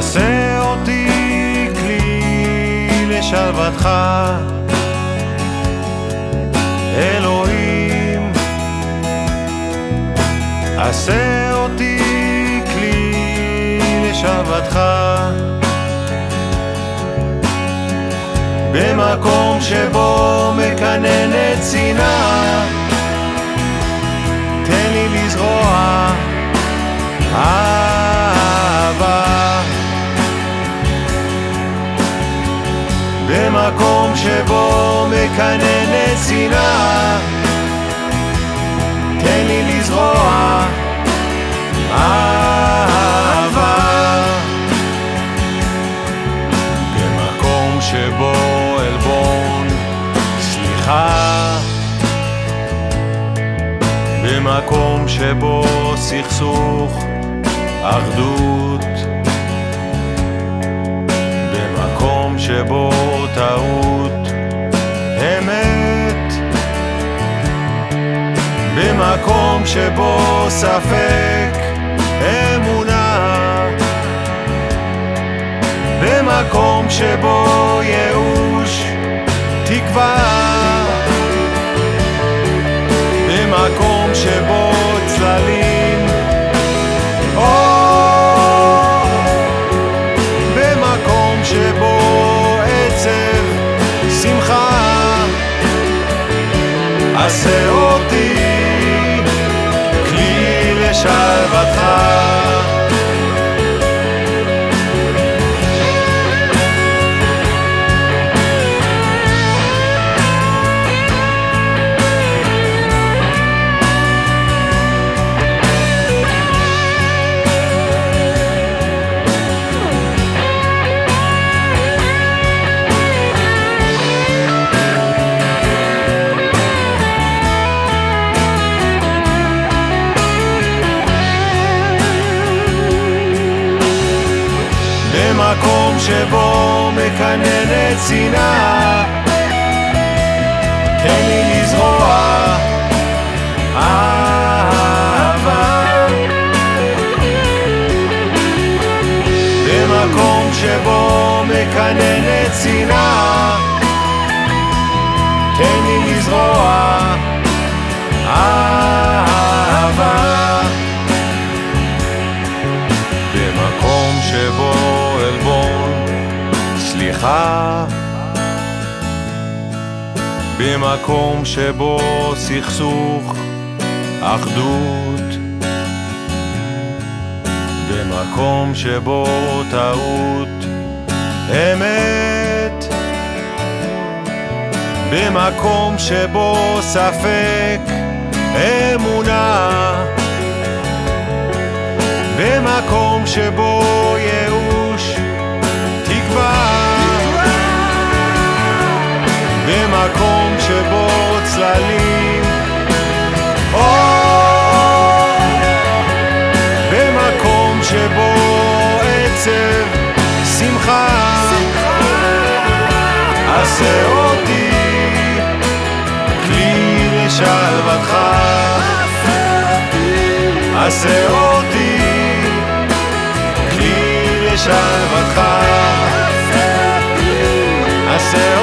עשה אותי כלי לשלוותך, אלוהים. עשה אותי כלי לשלוותך, במקום שבו מקננת שנאה, תן לי לזרוע במקום שבו מקננת שנאה, תן לי לזרוע אהבה. במקום שבו עלבון סליחה, במקום שבו סכסוך אחדות, במקום שבו טעות. אמת, במקום שבו ספק אמונה, במקום שבו ייאוש תקווה, במקום שבו עשה אותי כלי לשלוותך. שבו מקננת שנאה, תן לי לזרוע אהבה. במקום שבו מקננת שנאה, סליחה במקום שבו סכסוך אחדות. במקום שבו טעות אמת. במקום שבו ספק אמונה. במקום שבו מקום שבו צללים. או במקום שבו עצב, שמחה, שמחה. עשה אותי כלי לשלוותך. עשה אותי כלי לשלוותך. עשה אותי